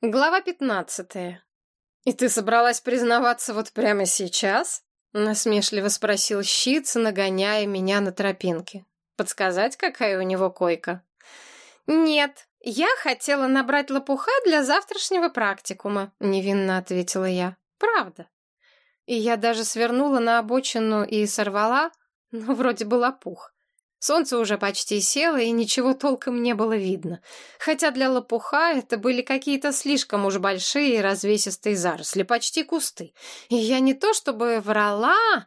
Глава пятнадцатая. «И ты собралась признаваться вот прямо сейчас?» — насмешливо спросил Щиц, нагоняя меня на тропинке. «Подсказать, какая у него койка?» «Нет, я хотела набрать лопуха для завтрашнего практикума», — невинно ответила я. «Правда». И я даже свернула на обочину и сорвала, ну, вроде бы лопух. Солнце уже почти село, и ничего толком не было видно. Хотя для лопуха это были какие-то слишком уж большие и развесистые заросли, почти кусты. И я не то чтобы врала,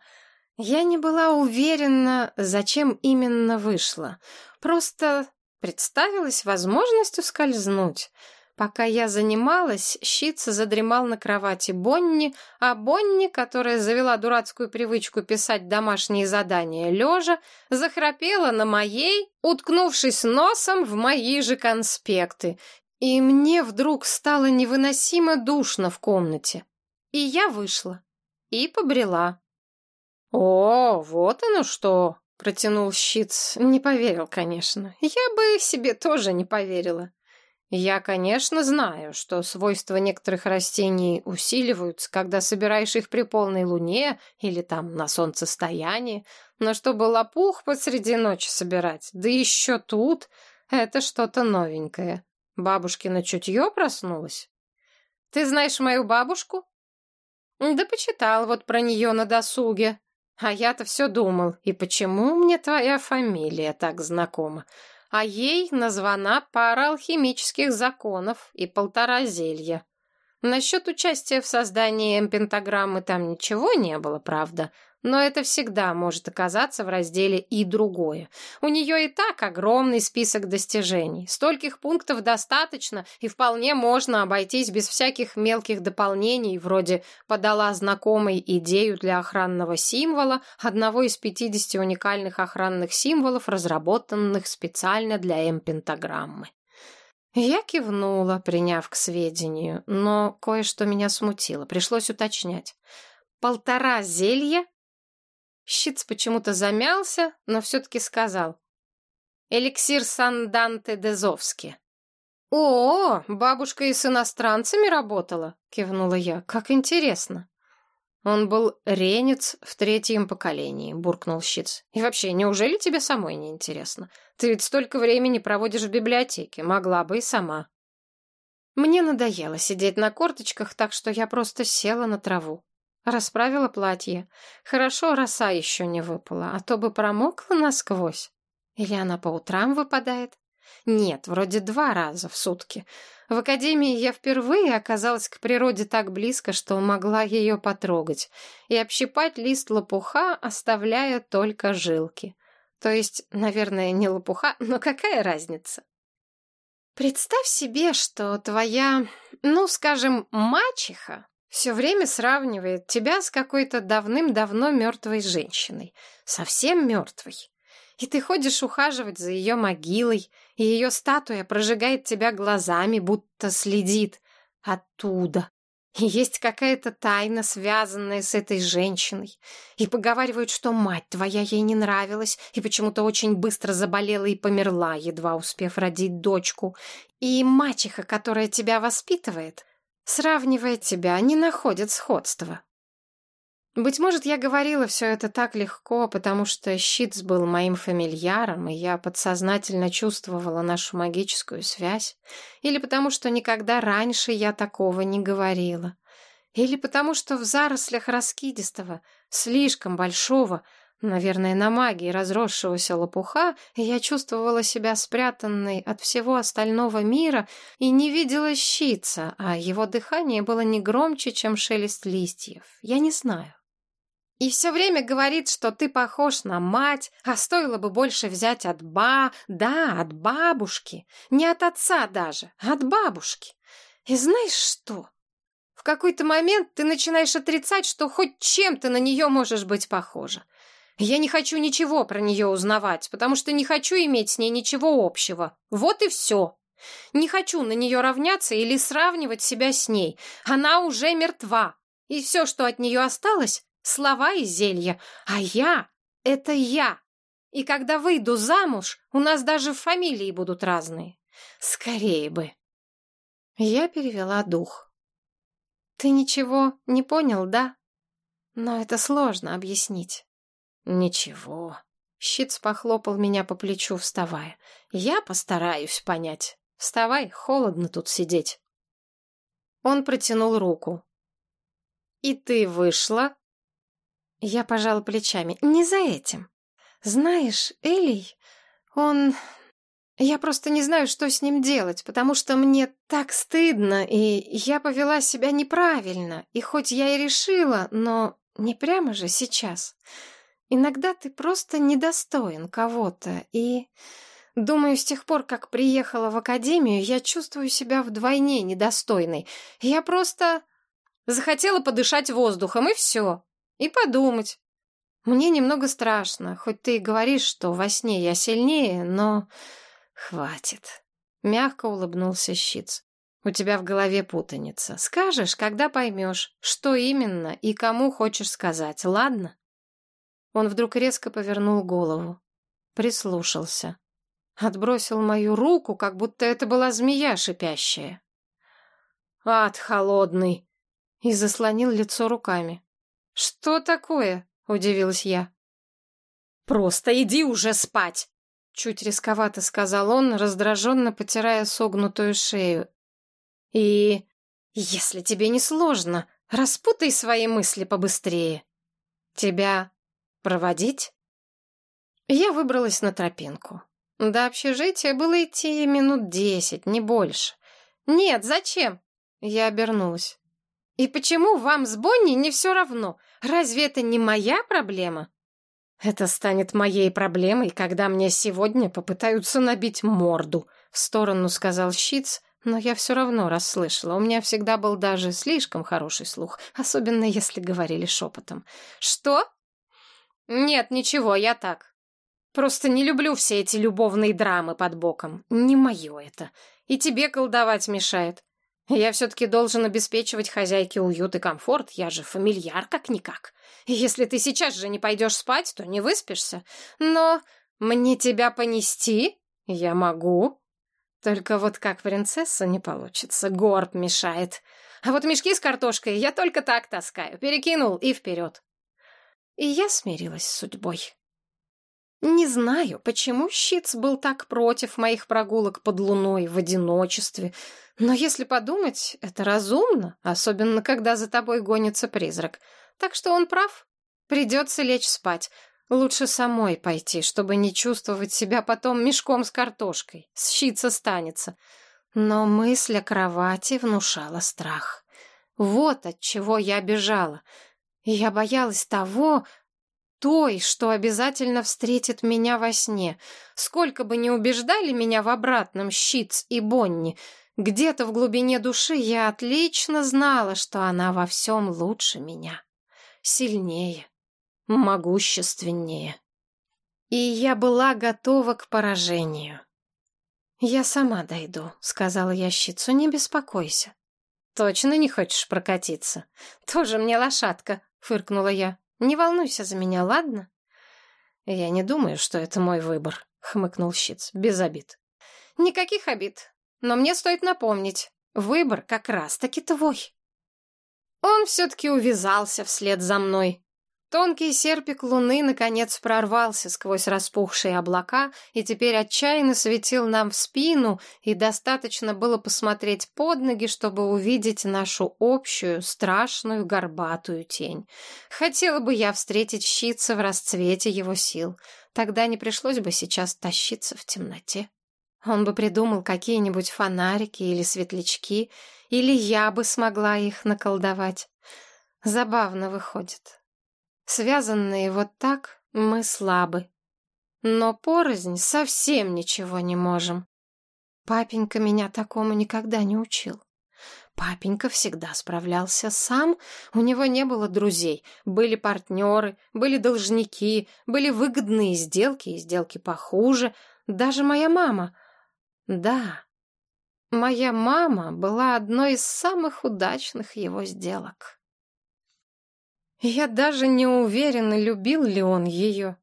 я не была уверена, зачем именно вышла. Просто представилась возможностью скользнуть. Пока я занималась, щитца задремал на кровати Бонни, а Бонни, которая завела дурацкую привычку писать домашние задания лежа, захрапела на моей, уткнувшись носом в мои же конспекты. И мне вдруг стало невыносимо душно в комнате. И я вышла. И побрела. «О, вот оно что!» — протянул щиц. Не поверил, конечно. Я бы себе тоже не поверила. Я, конечно, знаю, что свойства некоторых растений усиливаются, когда собираешь их при полной луне или там на солнцестоянии, но чтобы лопух посреди ночи собирать, да еще тут, это что-то новенькое. Бабушкина чутье проснулась. Ты знаешь мою бабушку? Да почитал вот про нее на досуге. А я-то все думал, и почему мне твоя фамилия так знакома? А ей названа пара алхимических законов и полтора зелья. Насчет участия в создании М-пентаграммы там ничего не было, правда, но это всегда может оказаться в разделе «и другое». У нее и так огромный список достижений. Стольких пунктов достаточно, и вполне можно обойтись без всяких мелких дополнений, вроде «подала знакомой идею для охранного символа», одного из 50 уникальных охранных символов, разработанных специально для М-пентаграммы. Я кивнула, приняв к сведению, но кое-что меня смутило, пришлось уточнять. Полтора зелья Щиц почему-то замялся, но все-таки сказал. «Эликсир Санданте Дезовски». «О, бабушка и с иностранцами работала?» — кивнула я. «Как интересно». «Он был ренец в третьем поколении», — буркнул Щиц. «И вообще, неужели тебе самой не интересно? Ты ведь столько времени проводишь в библиотеке, могла бы и сама». Мне надоело сидеть на корточках, так что я просто села на траву. Расправила платье. Хорошо, роса еще не выпала, а то бы промокла насквозь. Или она по утрам выпадает? Нет, вроде два раза в сутки. В академии я впервые оказалась к природе так близко, что могла ее потрогать и общипать лист лопуха, оставляя только жилки. То есть, наверное, не лопуха, но какая разница? Представь себе, что твоя, ну, скажем, мачеха все время сравнивает тебя с какой-то давным-давно мертвой женщиной. Совсем мертвой. И ты ходишь ухаживать за ее могилой, и ее статуя прожигает тебя глазами, будто следит оттуда. Есть какая-то тайна, связанная с этой женщиной. И поговаривают, что мать твоя ей не нравилась, и почему-то очень быстро заболела и померла, едва успев родить дочку. И мачеха, которая тебя воспитывает, Сравнивая тебя, не находят сходства. Быть может, я говорила все это так легко, потому что Щитс был моим фамильяром, и я подсознательно чувствовала нашу магическую связь, или потому что никогда раньше я такого не говорила, или потому что в зарослях раскидистого, слишком большого, Наверное, на магии разросшегося лопуха я чувствовала себя спрятанной от всего остального мира и не видела щица, а его дыхание было не громче, чем шелест листьев. Я не знаю. И все время говорит, что ты похож на мать, а стоило бы больше взять от ба... Да, от бабушки. Не от отца даже, а от бабушки. И знаешь что? В какой-то момент ты начинаешь отрицать, что хоть чем-то на нее можешь быть похожа. Я не хочу ничего про нее узнавать, потому что не хочу иметь с ней ничего общего. Вот и все. Не хочу на нее равняться или сравнивать себя с ней. Она уже мертва. И все, что от нее осталось, слова и зелья. А я — это я. И когда выйду замуж, у нас даже фамилии будут разные. Скорее бы. Я перевела дух. Ты ничего не понял, да? Но это сложно объяснить. Ничего. Щиц похлопал меня по плечу, вставая. Я постараюсь понять. Вставай, холодно тут сидеть. Он протянул руку. «И ты вышла?» Я пожала плечами. «Не за этим. Знаешь, Элей, он... Я просто не знаю, что с ним делать, потому что мне так стыдно, и я повела себя неправильно. И хоть я и решила, но не прямо же сейчас. Иногда ты просто недостоин кого-то, и... Думаю, с тех пор, как приехала в академию, я чувствую себя вдвойне недостойной. Я просто захотела подышать воздухом, и все. И подумать. Мне немного страшно, хоть ты и говоришь, что во сне я сильнее, но... Хватит. Мягко улыбнулся Щиц. У тебя в голове путаница. Скажешь, когда поймешь, что именно и кому хочешь сказать, ладно? Он вдруг резко повернул голову. Прислушался. Отбросил мою руку, как будто это была змея шипящая. «Ад холодный!» И заслонил лицо руками. «Что такое?» — удивилась я. «Просто иди уже спать!» Чуть рисковато сказал он, раздраженно потирая согнутую шею. «И если тебе не сложно, распутай свои мысли побыстрее. Тебя проводить?» Я выбралась на тропинку. До общежития было идти минут десять, не больше. «Нет, зачем?» Я обернулась. «И почему вам с Бонни не все равно? Разве это не моя проблема?» «Это станет моей проблемой, когда мне сегодня попытаются набить морду», — в сторону сказал Щиц, но я все равно расслышала. У меня всегда был даже слишком хороший слух, особенно если говорили шепотом. «Что?» «Нет, ничего, я так. Просто не люблю все эти любовные драмы под боком. Не мое это. И тебе колдовать мешает. Я все-таки должен обеспечивать хозяйке уют и комфорт. Я же фамильяр как-никак. Если ты сейчас же не пойдешь спать, то не выспишься. Но мне тебя понести я могу. Только вот как принцесса не получится. Горб мешает. А вот мешки с картошкой я только так таскаю. Перекинул и вперед. И я смирилась с судьбой. Не знаю, почему Щиц был так против моих прогулок под луной в одиночестве, но если подумать, это разумно, особенно когда за тобой гонится призрак. Так что он прав. Придется лечь спать. Лучше самой пойти, чтобы не чувствовать себя потом мешком с картошкой. С Щиц останется. Но мысль о кровати внушала страх. Вот от чего я бежала. Я боялась того, той, что обязательно встретит меня во сне. Сколько бы ни убеждали меня в обратном Щиц и Бонни, где-то в глубине души я отлично знала, что она во всем лучше меня. Сильнее, могущественнее. И я была готова к поражению. «Я сама дойду», — сказала я Щицу, — «не беспокойся». «Точно не хочешь прокатиться?» «Тоже мне лошадка», — фыркнула я. Не волнуйся за меня, ладно? Я не думаю, что это мой выбор, хмыкнул Щиц, без обид. Никаких обид, но мне стоит напомнить, выбор как раз-таки твой. Он все-таки увязался вслед за мной, Тонкий серпик луны, наконец, прорвался сквозь распухшие облака и теперь отчаянно светил нам в спину, и достаточно было посмотреть под ноги, чтобы увидеть нашу общую, страшную, горбатую тень. Хотела бы я встретить щица в расцвете его сил. Тогда не пришлось бы сейчас тащиться в темноте. Он бы придумал какие-нибудь фонарики или светлячки, или я бы смогла их наколдовать. Забавно выходит. Связанные вот так, мы слабы. Но порознь совсем ничего не можем. Папенька меня такому никогда не учил. Папенька всегда справлялся сам, у него не было друзей, были партнеры, были должники, были выгодные сделки и сделки похуже, даже моя мама. Да, моя мама была одной из самых удачных его сделок. Я даже не уверена, любил ли он ее.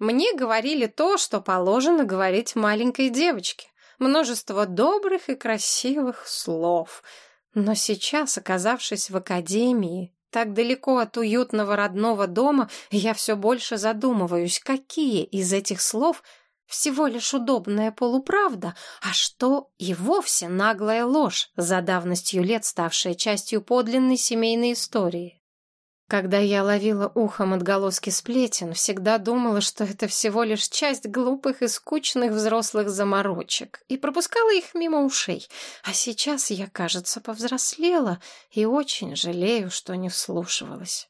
Мне говорили то, что положено говорить маленькой девочке. множество добрых и красивых слов. Но сейчас, оказавшись в академии, так далеко от уютного родного дома, я все больше задумываюсь, какие из этих слов всего лишь удобная полуправда, а что и вовсе наглая ложь, за давностью лет ставшая частью подлинной семейной истории. Когда я ловила ухом отголоски сплетен, всегда думала, что это всего лишь часть глупых и скучных взрослых заморочек, и пропускала их мимо ушей. А сейчас я, кажется, повзрослела и очень жалею, что не вслушивалась.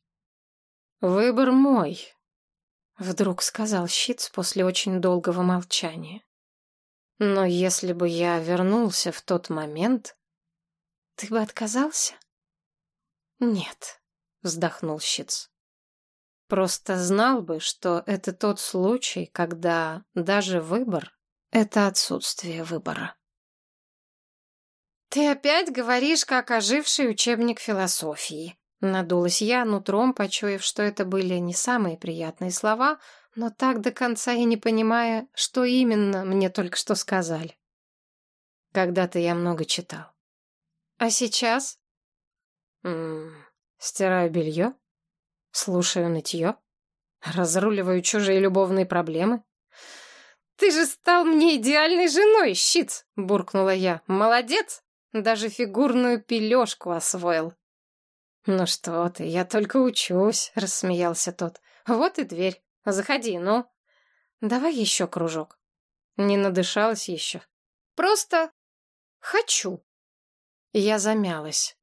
«Выбор мой», — вдруг сказал Щиц после очень долгого молчания. «Но если бы я вернулся в тот момент, ты бы отказался?» «Нет». — вздохнул Щиц. «Просто знал бы, что это тот случай, когда даже выбор — это отсутствие выбора». «Ты опять говоришь, как оживший учебник философии», — надулась я, нутром почуяв, что это были не самые приятные слова, но так до конца и не понимая, что именно мне только что сказали. Когда-то я много читал. А сейчас? Стираю белье, слушаю нытье, разруливаю чужие любовные проблемы. «Ты же стал мне идеальной женой, щит!» — буркнула я. «Молодец! Даже фигурную пележку освоил». «Ну что ты, я только учусь», — рассмеялся тот. «Вот и дверь. Заходи, ну. Давай еще кружок». Не надышалась еще. «Просто хочу». Я замялась.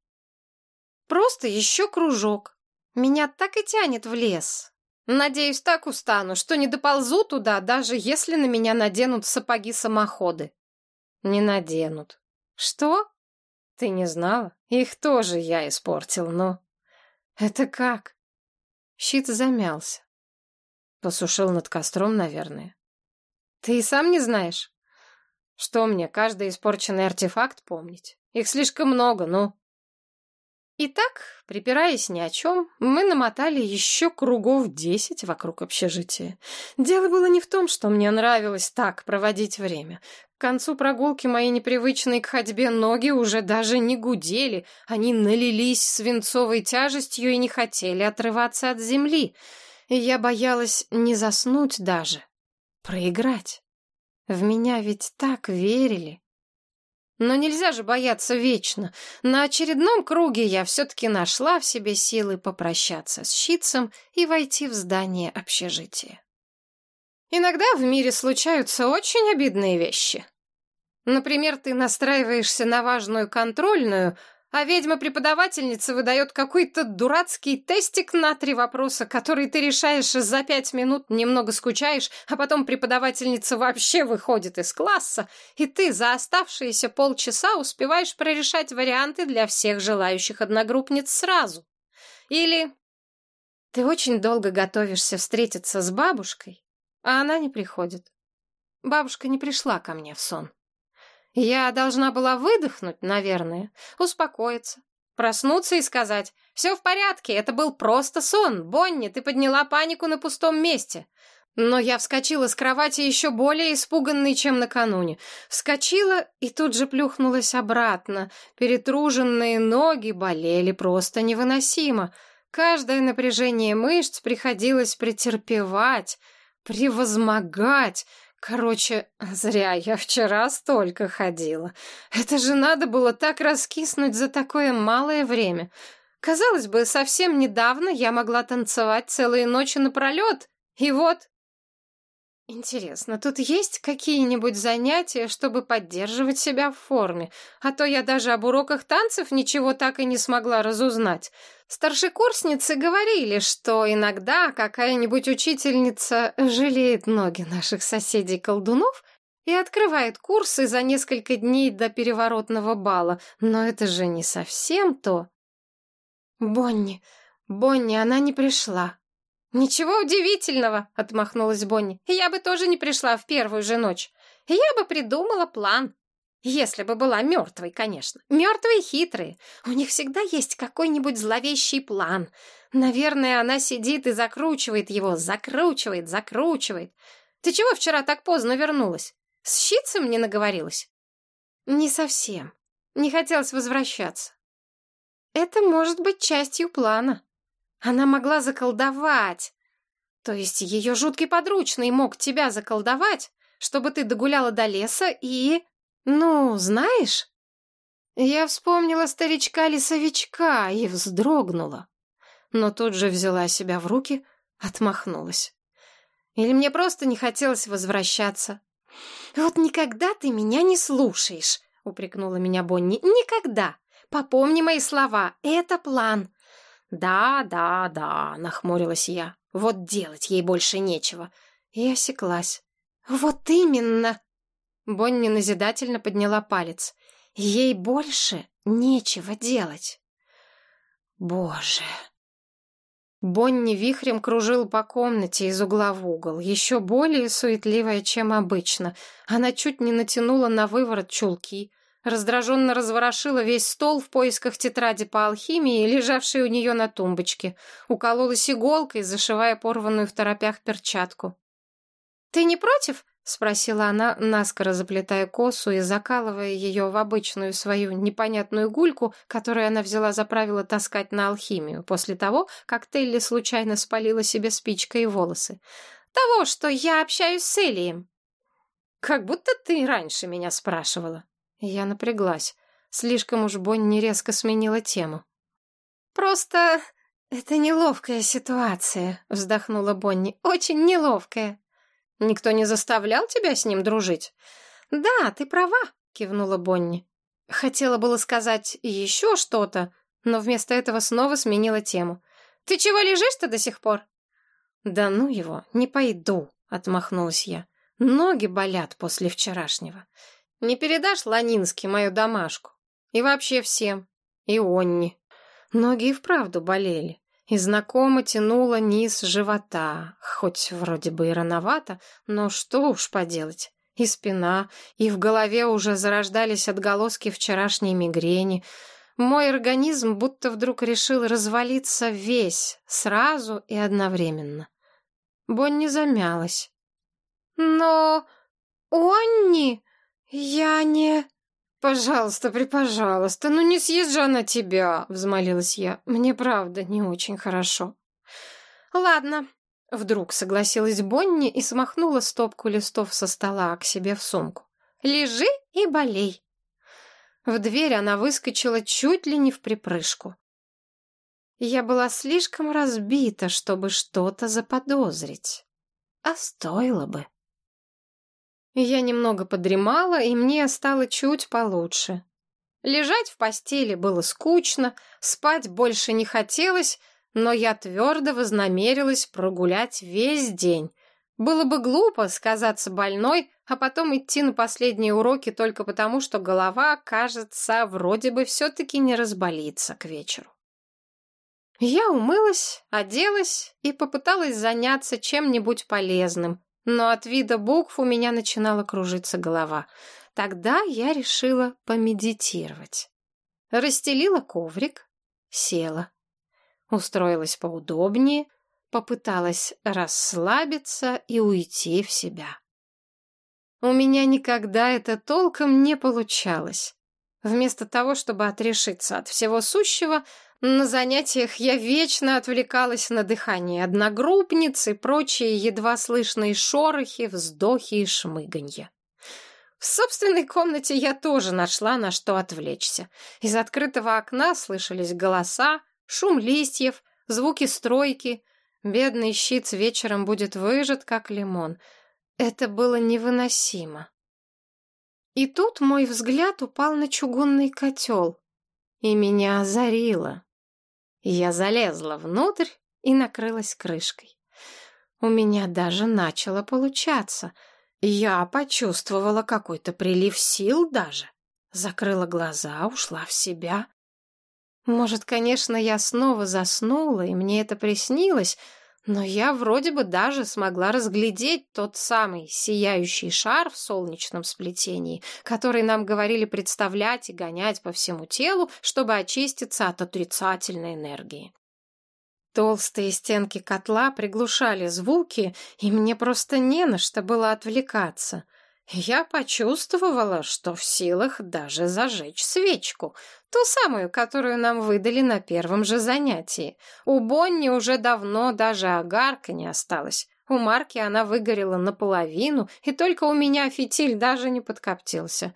Просто еще кружок. Меня так и тянет в лес. Надеюсь, так устану, что не доползу туда, даже если на меня наденут сапоги-самоходы. Не наденут. Что? Ты не знала? Их тоже я испортил, но... Это как? Щит замялся. Посушил над костром, наверное. Ты и сам не знаешь? Что мне, каждый испорченный артефакт помнить? Их слишком много, ну... Итак, припираясь ни о чем, мы намотали еще кругов десять вокруг общежития. Дело было не в том, что мне нравилось так проводить время. К концу прогулки мои непривычные к ходьбе ноги уже даже не гудели, они налились свинцовой тяжестью и не хотели отрываться от земли. И я боялась не заснуть даже, проиграть. В меня ведь так верили. Но нельзя же бояться вечно. На очередном круге я все-таки нашла в себе силы попрощаться с щитцем и войти в здание общежития. Иногда в мире случаются очень обидные вещи. Например, ты настраиваешься на важную контрольную, а ведьма-преподавательница выдает какой-то дурацкий тестик на три вопроса, который ты решаешь за пять минут, немного скучаешь, а потом преподавательница вообще выходит из класса, и ты за оставшиеся полчаса успеваешь прорешать варианты для всех желающих одногруппниц сразу. Или ты очень долго готовишься встретиться с бабушкой, а она не приходит. Бабушка не пришла ко мне в сон. Я должна была выдохнуть, наверное, успокоиться, проснуться и сказать «Все в порядке, это был просто сон, Бонни, ты подняла панику на пустом месте». Но я вскочила с кровати еще более испуганной, чем накануне. Вскочила и тут же плюхнулась обратно. Перетруженные ноги болели просто невыносимо. Каждое напряжение мышц приходилось претерпевать, превозмогать, Короче, зря я вчера столько ходила. Это же надо было так раскиснуть за такое малое время. Казалось бы, совсем недавно я могла танцевать целые ночи напролет, и вот Интересно, тут есть какие-нибудь занятия, чтобы поддерживать себя в форме? А то я даже об уроках танцев ничего так и не смогла разузнать. Старшекурсницы говорили, что иногда какая-нибудь учительница жалеет ноги наших соседей-колдунов и открывает курсы за несколько дней до переворотного бала. Но это же не совсем то. Бонни, Бонни, она не пришла. «Ничего удивительного», — отмахнулась Бонни. «Я бы тоже не пришла в первую же ночь. Я бы придумала план. Если бы была мертвой, конечно. Мертвые хитрые. У них всегда есть какой-нибудь зловещий план. Наверное, она сидит и закручивает его, закручивает, закручивает. Ты чего вчера так поздно вернулась? С щитцем не наговорилась? Не совсем. Не хотелось возвращаться. Это может быть частью плана. Она могла заколдовать. То есть ее жуткий подручный мог тебя заколдовать, чтобы ты догуляла до леса и... Ну, знаешь? Я вспомнила старичка-лесовичка и вздрогнула. Но тут же взяла себя в руки, отмахнулась. Или мне просто не хотелось возвращаться. «Вот никогда ты меня не слушаешь», — упрекнула меня Бонни. «Никогда. Попомни мои слова. Это план». «Да, да, да», — нахмурилась я. «Вот делать ей больше нечего». И осеклась. «Вот именно!» Бонни назидательно подняла палец. «Ей больше нечего делать». «Боже!» Бонни вихрем кружил по комнате из угла в угол, еще более суетливая, чем обычно. Она чуть не натянула на выворот чулки, раздраженно разворошила весь стол в поисках тетради по алхимии, лежавшей у нее на тумбочке, укололась иголкой, зашивая порванную в торопях перчатку. «Ты не против?» — спросила она, наскоро заплетая косу и закалывая ее в обычную свою непонятную гульку, которую она взяла за правило таскать на алхимию, после того, как Телли случайно спалила себе спичкой волосы. «Того, что я общаюсь с Элием». «Как будто ты раньше меня спрашивала». Я напряглась. Слишком уж Бонни резко сменила тему. «Просто это неловкая ситуация», — вздохнула Бонни. «Очень неловкая». Никто не заставлял тебя с ним дружить? Да, ты права, кивнула Бонни. Хотела было сказать еще что-то, но вместо этого снова сменила тему. Ты чего лежишь-то до сих пор? Да ну его, не пойду, отмахнулась я. Ноги болят после вчерашнего. Не передашь Ланински мою домашку? И вообще всем. И Онни. Ноги и вправду болели и знакомо тянуло низ живота, хоть вроде бы и рановато, но что уж поделать. И спина, и в голове уже зарождались отголоски вчерашней мигрени. Мой организм будто вдруг решил развалиться весь, сразу и одновременно. Бонни замялась. «Но... Онни, я не...» «Пожалуйста, припожалуйста, ну не съест же она тебя!» — взмолилась я. «Мне правда не очень хорошо». «Ладно», — вдруг согласилась Бонни и смахнула стопку листов со стола к себе в сумку. «Лежи и болей». В дверь она выскочила чуть ли не в припрыжку. Я была слишком разбита, чтобы что-то заподозрить. А стоило бы. Я немного подремала, и мне стало чуть получше. Лежать в постели было скучно, спать больше не хотелось, но я твердо вознамерилась прогулять весь день. Было бы глупо сказаться больной, а потом идти на последние уроки только потому, что голова, кажется, вроде бы все-таки не разболится к вечеру. Я умылась, оделась и попыталась заняться чем-нибудь полезным, но от вида букв у меня начинала кружиться голова. Тогда я решила помедитировать. Расстелила коврик, села, устроилась поудобнее, попыталась расслабиться и уйти в себя. У меня никогда это толком не получалось. Вместо того, чтобы отрешиться от всего сущего, на занятиях я вечно отвлекалась на дыхание одногруппниц и прочие едва слышные шорохи, вздохи и шмыганье. В собственной комнате я тоже нашла на что отвлечься. Из открытого окна слышались голоса, шум листьев, звуки стройки. Бедный щит вечером будет выжат, как лимон. Это было невыносимо. И тут мой взгляд упал на чугунный котел, и меня озарило. Я залезла внутрь и накрылась крышкой. У меня даже начало получаться. Я почувствовала какой-то прилив сил даже. Закрыла глаза, ушла в себя. Может, конечно, я снова заснула, и мне это приснилось, но я вроде бы даже смогла разглядеть тот самый сияющий шар в солнечном сплетении, который нам говорили представлять и гонять по всему телу, чтобы очиститься от отрицательной энергии. Толстые стенки котла приглушали звуки, и мне просто не на что было отвлекаться. Я почувствовала, что в силах даже зажечь свечку, ту самую, которую нам выдали на первом же занятии. У Бонни уже давно даже огарка не осталось. У Марки она выгорела наполовину, и только у меня фитиль даже не подкоптился.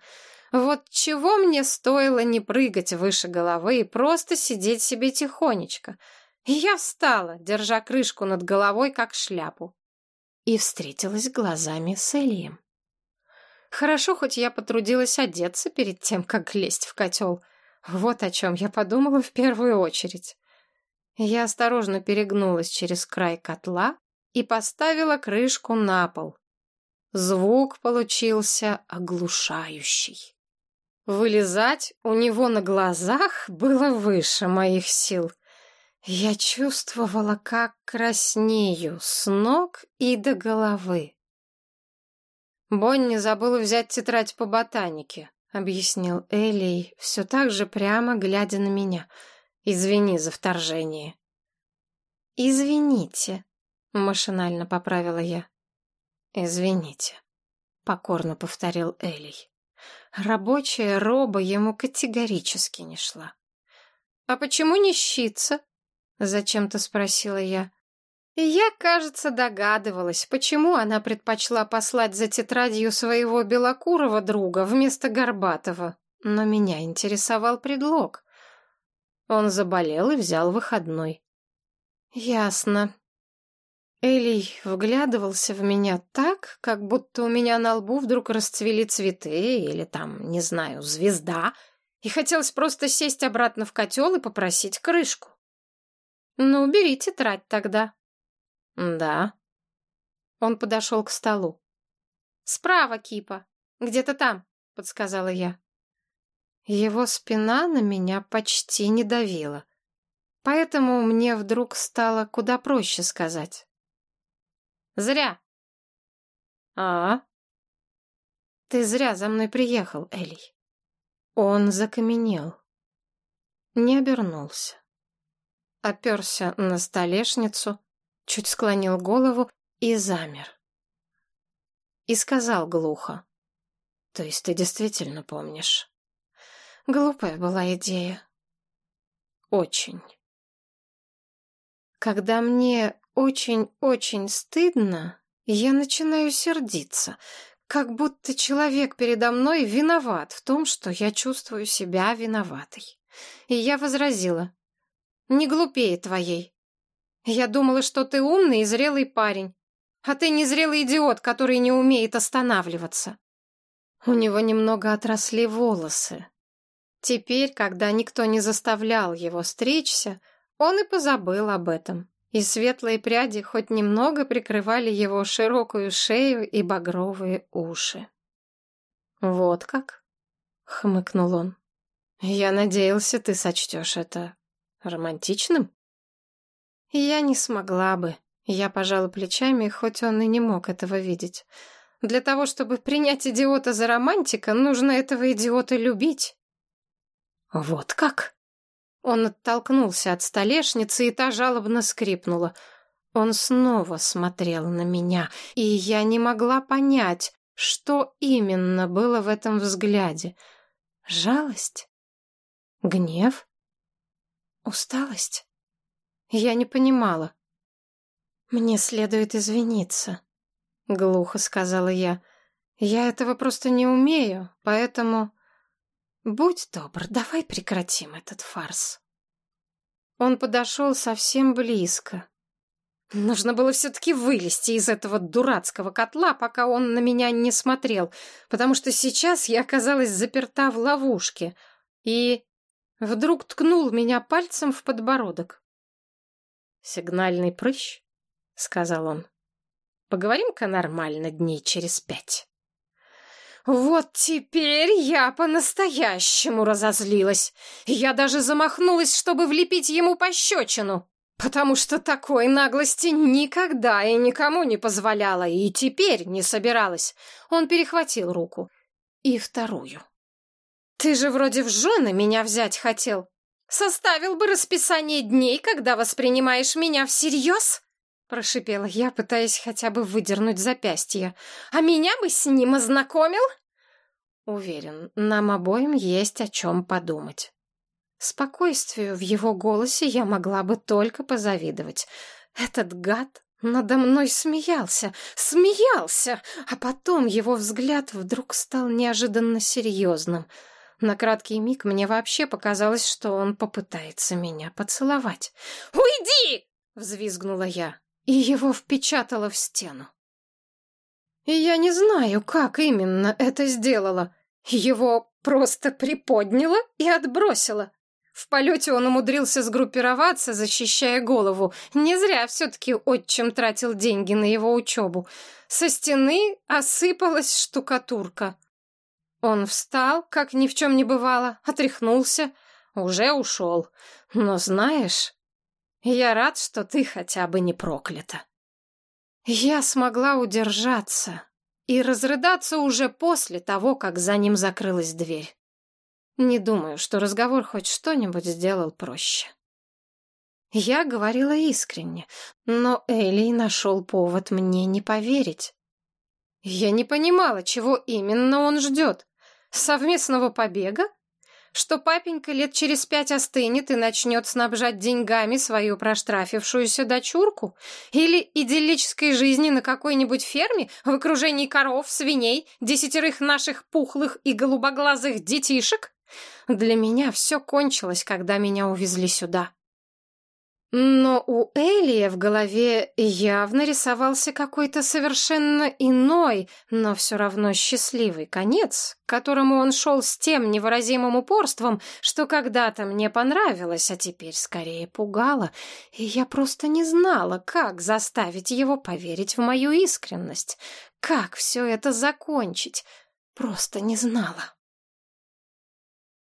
Вот чего мне стоило не прыгать выше головы и просто сидеть себе тихонечко. Я встала, держа крышку над головой, как шляпу, и встретилась глазами с Элием. Хорошо, хоть я потрудилась одеться перед тем, как лезть в котел. Вот о чем я подумала в первую очередь. Я осторожно перегнулась через край котла и поставила крышку на пол. Звук получился оглушающий. Вылезать у него на глазах было выше моих сил. Я чувствовала, как краснею с ног и до головы. «Бонни забыла взять тетрадь по ботанике», — объяснил Элей, все так же прямо глядя на меня. «Извини за вторжение». «Извините», — машинально поправила я. «Извините», — покорно повторил Элей. Рабочая роба ему категорически не шла. «А почему не щица?» — зачем-то спросила я. Я, кажется, догадывалась, почему она предпочла послать за тетрадью своего белокурого друга вместо Горбатова. Но меня интересовал предлог. Он заболел и взял выходной. «Ясно», Элий вглядывался в меня так, как будто у меня на лбу вдруг расцвели цветы или там, не знаю, звезда, и хотелось просто сесть обратно в котел и попросить крышку. «Ну, бери тетрадь тогда», «Да». Он подошел к столу. «Справа, Кипа. Где-то там», — подсказала я. Его спина на меня почти не давила, поэтому мне вдруг стало куда проще сказать. «Зря». «А?» «Ты зря за мной приехал, Элей». Он закаменел. Не обернулся. Оперся на столешницу, чуть склонил голову и замер. И сказал глухо. «То есть ты действительно помнишь?» Глупая была идея. Очень. Когда мне очень-очень стыдно, я начинаю сердиться, как будто человек передо мной виноват в том, что я чувствую себя виноватой. И я возразила, «Не глупее твоей. Я думала, что ты умный и зрелый парень, а ты незрелый идиот, который не умеет останавливаться. У него немного отросли волосы. Теперь, когда никто не заставлял его стричься, он и позабыл об этом. И светлые пряди хоть немного прикрывали его широкую шею и багровые уши. «Вот как?» — хмыкнул он. «Я надеялся, ты сочтешь это романтичным?» Я не смогла бы. Я пожала плечами, хоть он и не мог этого видеть. Для того, чтобы принять идиота за романтика, нужно этого идиота любить. Вот как? Он оттолкнулся от столешницы, и та жалобно скрипнула. Он снова смотрел на меня, и я не могла понять, что именно было в этом взгляде. Жалость? Гнев? Усталость? Я не понимала. «Мне следует извиниться», — глухо сказала я. «Я этого просто не умею, поэтому...» «Будь добр, давай прекратим этот фарс». Он подошел совсем близко. Нужно было все-таки вылезти из этого дурацкого котла, пока он на меня не смотрел, потому что сейчас я оказалась заперта в ловушке и вдруг ткнул меня пальцем в подбородок. «Сигнальный прыщ», — сказал он. «Поговорим-ка нормально дней через пять». Вот теперь я по-настоящему разозлилась. Я даже замахнулась, чтобы влепить ему пощечину, потому что такой наглости никогда и никому не позволяла, и теперь не собиралась. Он перехватил руку. И вторую. «Ты же вроде в жены меня взять хотел. Составил бы расписание дней, когда воспринимаешь меня всерьез?» прошипела я, пытаясь хотя бы выдернуть запястье. «А меня бы с ним ознакомил?» Уверен, нам обоим есть о чем подумать. Спокойствию в его голосе я могла бы только позавидовать. Этот гад надо мной смеялся, смеялся, а потом его взгляд вдруг стал неожиданно серьезным. На краткий миг мне вообще показалось, что он попытается меня поцеловать. «Уйди!» — взвизгнула я, и его впечатало в стену. И я не знаю, как именно это сделала. Его просто приподняло и отбросило. В полете он умудрился сгруппироваться, защищая голову. Не зря все-таки отчим тратил деньги на его учебу. Со стены осыпалась штукатурка. Он встал, как ни в чем не бывало, отряхнулся, уже ушел. Но знаешь, я рад, что ты хотя бы не проклята. Я смогла удержаться и разрыдаться уже после того, как за ним закрылась дверь. Не думаю, что разговор хоть что-нибудь сделал проще. Я говорила искренне, но Элли нашел повод мне не поверить. Я не понимала, чего именно он ждет. Совместного побега что папенька лет через пять остынет и начнет снабжать деньгами свою проштрафившуюся дочурку? Или идиллической жизни на какой-нибудь ферме в окружении коров, свиней, десятерых наших пухлых и голубоглазых детишек? Для меня все кончилось, когда меня увезли сюда. Но у Элия в голове явно рисовался какой-то совершенно иной, но все равно счастливый конец, к которому он шел с тем невыразимым упорством, что когда-то мне понравилось, а теперь скорее пугало, и я просто не знала, как заставить его поверить в мою искренность, как все это закончить, просто не знала.